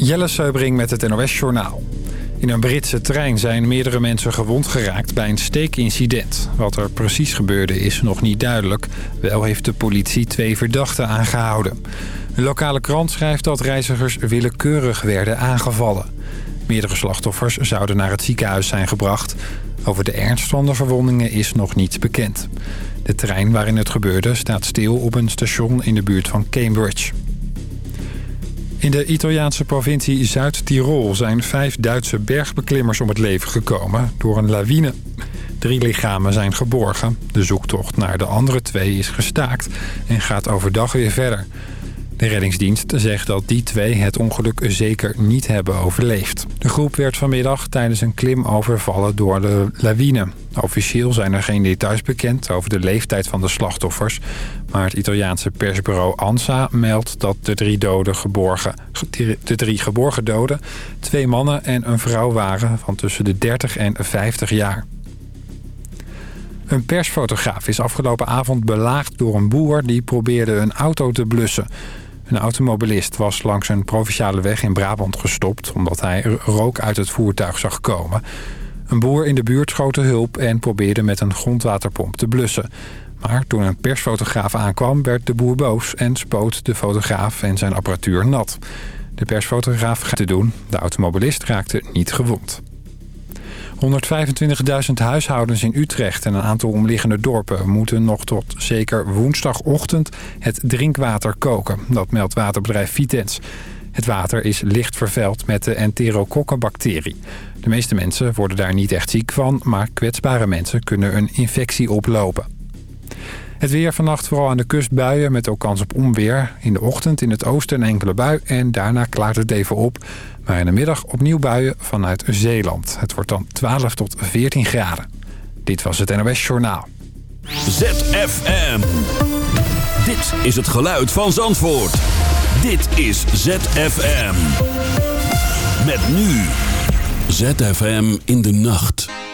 Jelle Seubring met het NOS Journaal. In een Britse trein zijn meerdere mensen gewond geraakt bij een steekincident. Wat er precies gebeurde is nog niet duidelijk. Wel heeft de politie twee verdachten aangehouden. Een lokale krant schrijft dat reizigers willekeurig werden aangevallen. Meerdere slachtoffers zouden naar het ziekenhuis zijn gebracht. Over de ernst van de verwondingen is nog niets bekend. De trein waarin het gebeurde staat stil op een station in de buurt van Cambridge. In de Italiaanse provincie Zuid-Tirol zijn vijf Duitse bergbeklimmers om het leven gekomen door een lawine. Drie lichamen zijn geborgen. De zoektocht naar de andere twee is gestaakt en gaat overdag weer verder. De reddingsdienst zegt dat die twee het ongeluk zeker niet hebben overleefd. De groep werd vanmiddag tijdens een klim overvallen door de lawine. Officieel zijn er geen details bekend over de leeftijd van de slachtoffers. Maar het Italiaanse persbureau ANSA meldt dat de drie, doden geborgen, de drie geborgen doden... twee mannen en een vrouw waren van tussen de 30 en 50 jaar. Een persfotograaf is afgelopen avond belaagd door een boer... die probeerde een auto te blussen... Een automobilist was langs een provinciale weg in Brabant gestopt... omdat hij rook uit het voertuig zag komen. Een boer in de buurt schoot de hulp en probeerde met een grondwaterpomp te blussen. Maar toen een persfotograaf aankwam werd de boer boos... en spoot de fotograaf en zijn apparatuur nat. De persfotograaf gaat te doen. De automobilist raakte niet gewond. 125.000 huishoudens in Utrecht en een aantal omliggende dorpen... moeten nog tot zeker woensdagochtend het drinkwater koken. Dat meldt waterbedrijf Vitens. Het water is licht vervuild met de enterokokkenbacterie. De meeste mensen worden daar niet echt ziek van... maar kwetsbare mensen kunnen een infectie oplopen. Het weer vannacht vooral aan de kust buien met ook kans op onweer. In de ochtend in het oosten een enkele bui en daarna klaart het even op. Maar in de middag opnieuw buien vanuit Zeeland. Het wordt dan 12 tot 14 graden. Dit was het NOS Journaal. ZFM. Dit is het geluid van Zandvoort. Dit is ZFM. Met nu. ZFM in de nacht.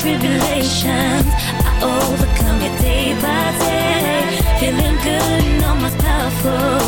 tribulations, I overcome it day by day. Feeling good and almost powerful.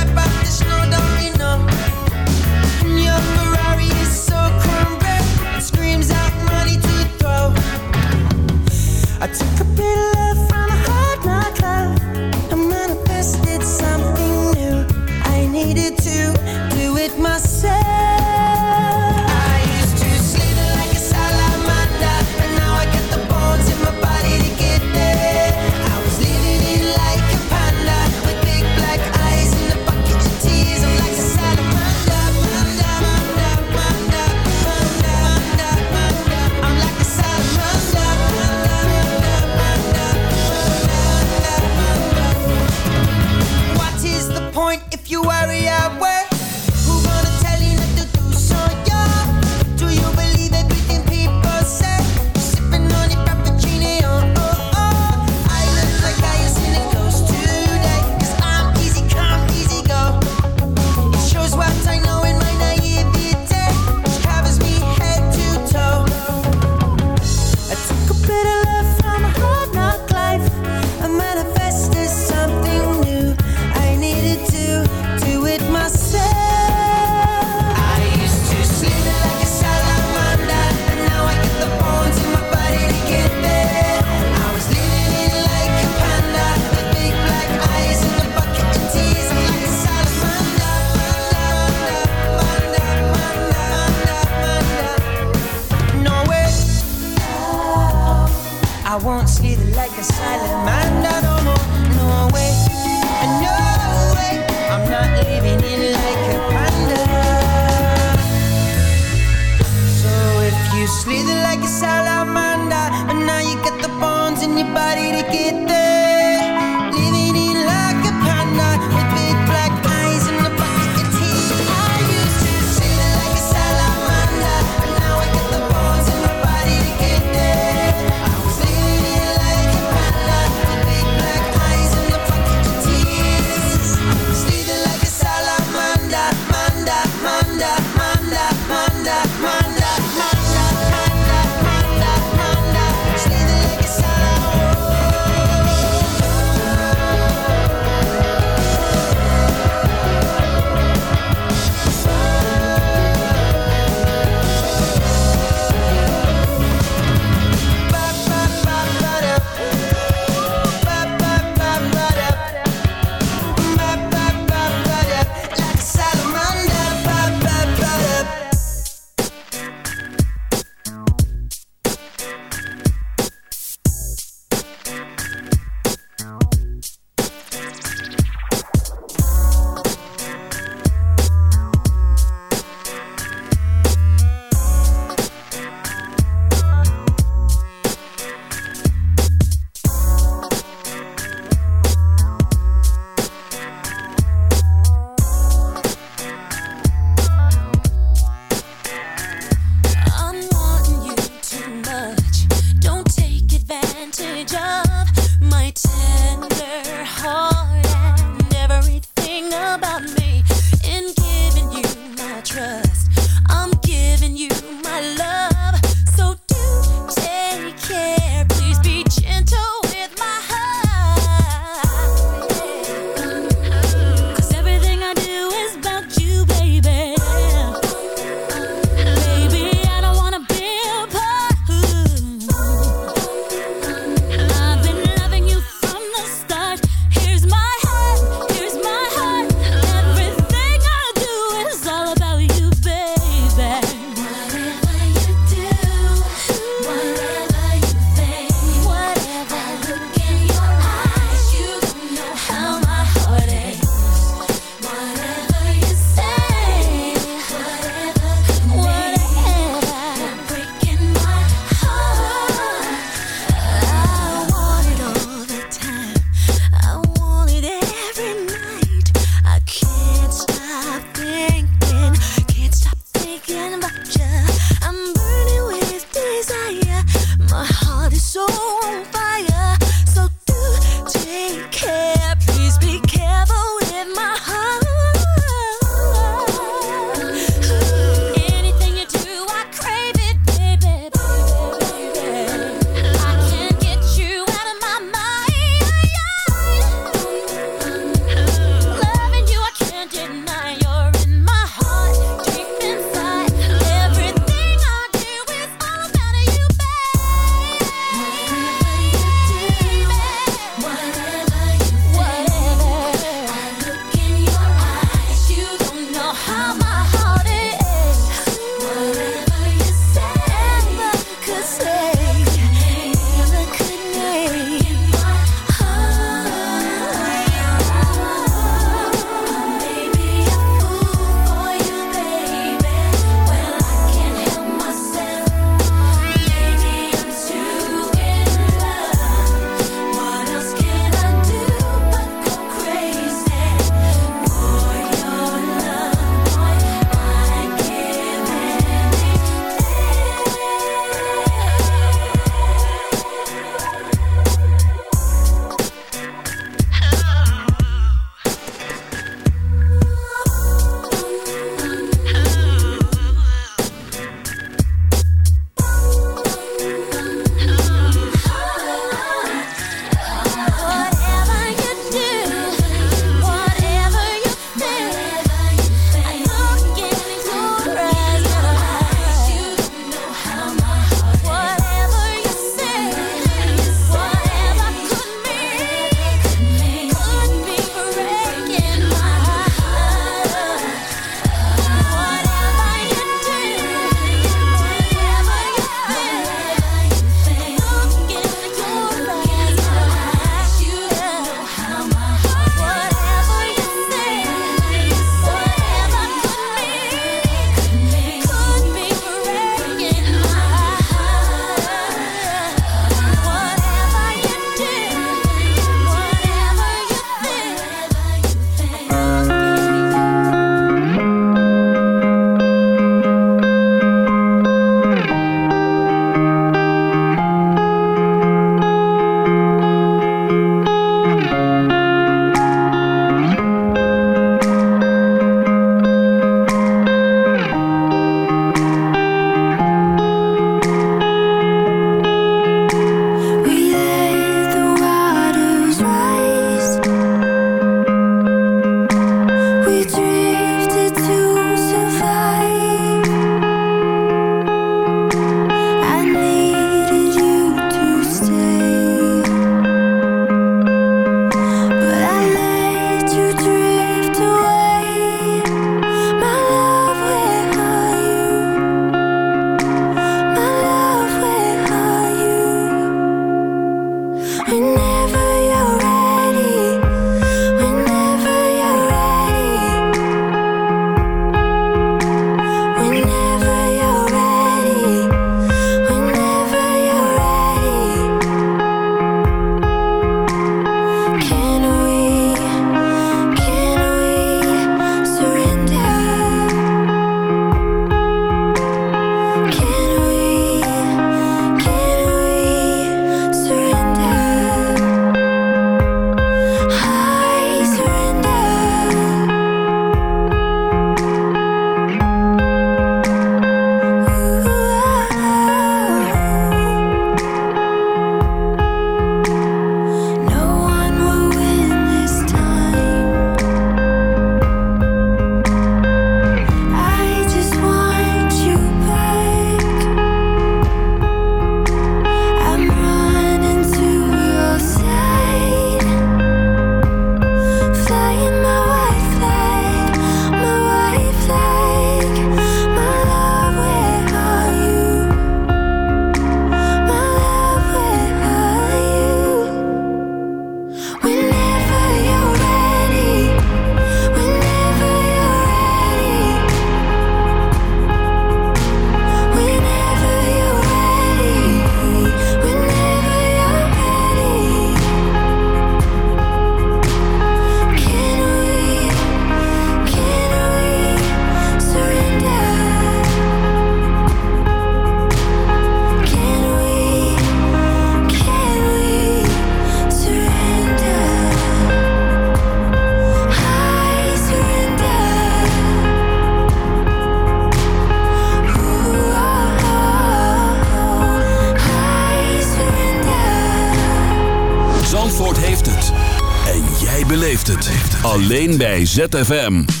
Alleen bij ZFM.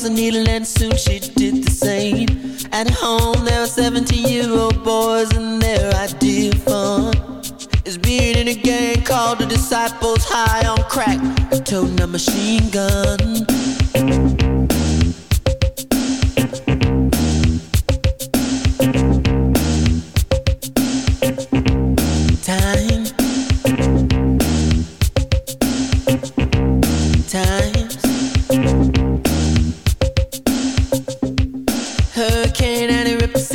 Across a needle and soon she did the same. At home,